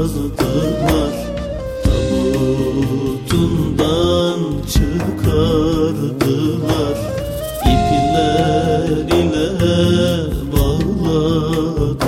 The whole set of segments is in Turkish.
kazdılar Tabutundan çıkardılar. İpler ile bağladılar.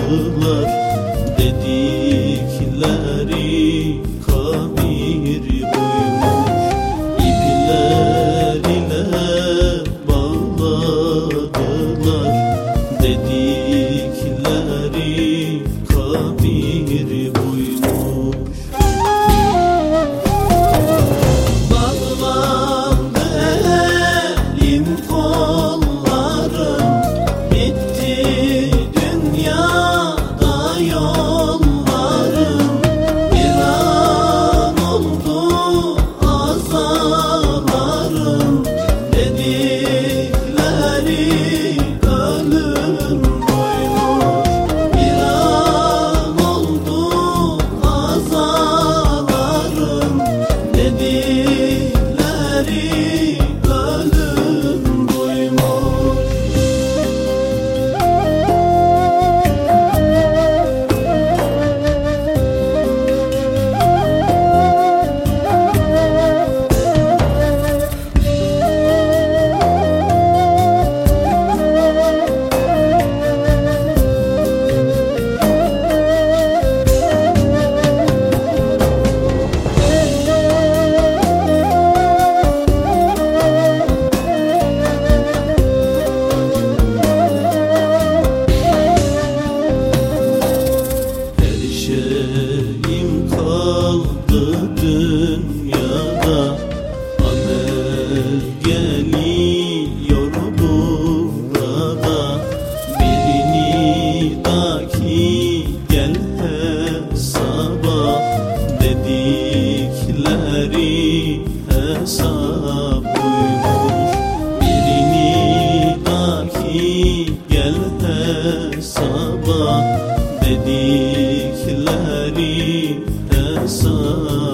Dünyada Amel geliyor burada Birini daki gel hesaba Dedikleri hesap buymuş. Birini daki gel hesaba Dedikleri hesap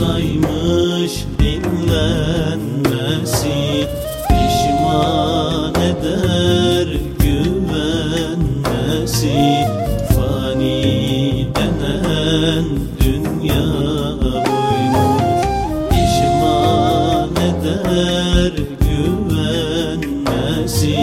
kısaymış dinlenmesi Pişman eder güvenmesi. Fani denen dünya buymuş Pişman eder güvenmesi